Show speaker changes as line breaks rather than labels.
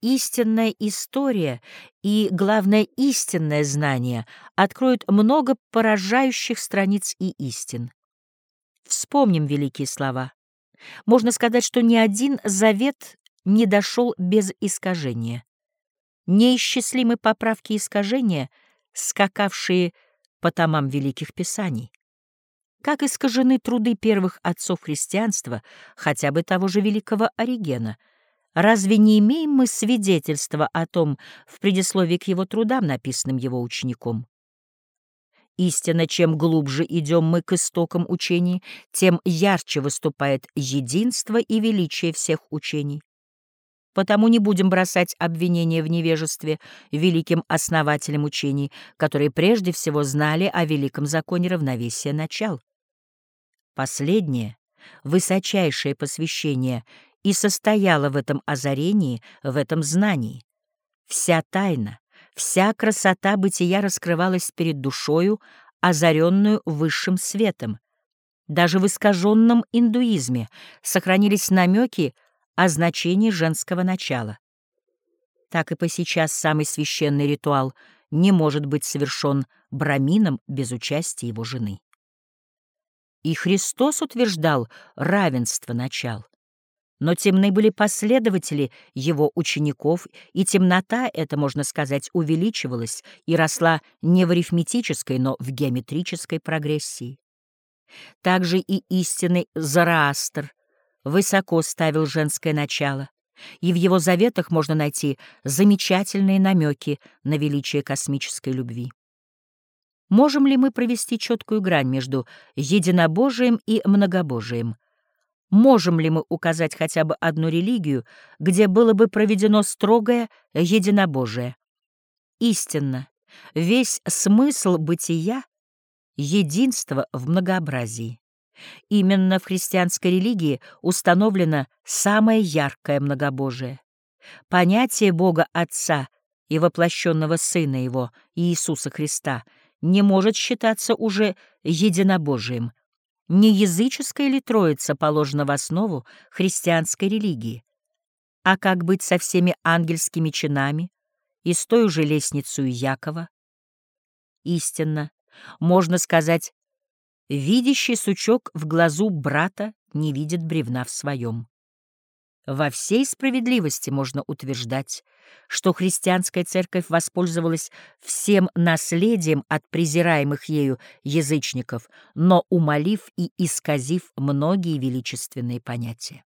истинная история и, главное, истинное знание откроют много поражающих страниц и истин. Вспомним великие слова. Можно сказать, что ни один завет не дошел без искажения. Неисчислимы поправки искажения, скакавшие по томам великих писаний. Как искажены труды первых отцов христианства, хотя бы того же великого Оригена. Разве не имеем мы свидетельства о том в предисловии к его трудам, написанным его учеником? Истинно, чем глубже идем мы к истокам учений, тем ярче выступает единство и величие всех учений. Потому не будем бросать обвинения в невежестве великим основателям учений, которые прежде всего знали о великом законе равновесия начал. Последнее, высочайшее посвящение, и состояло в этом озарении, в этом знании. Вся тайна, вся красота бытия раскрывалась перед душою, озаренную высшим светом. Даже в искаженном индуизме сохранились намеки о значении женского начала. Так и по сейчас самый священный ритуал не может быть совершен брамином без участия его жены. И Христос утверждал равенство начал. Но темны были последователи его учеников, и темнота, это, можно сказать, увеличивалась и росла не в арифметической, но в геометрической прогрессии. Также и истинный Зараастр высоко ставил женское начало, и в его заветах можно найти замечательные намеки на величие космической любви. Можем ли мы провести четкую грань между единобожием и многобожием? Можем ли мы указать хотя бы одну религию, где было бы проведено строгое единобожие? Истинно, весь смысл бытия — единство в многообразии. Именно в христианской религии установлено самое яркое многобожие. Понятие Бога Отца и воплощенного Сына Его, Иисуса Христа — не может считаться уже единобожием. Не языческая ли троица положена в основу христианской религии? А как быть со всеми ангельскими чинами и с той же лестницей Якова? Истинно, можно сказать, видящий сучок в глазу брата не видит бревна в своем. Во всей справедливости можно утверждать, что христианская церковь воспользовалась всем наследием от презираемых ею язычников, но умолив и исказив многие величественные понятия.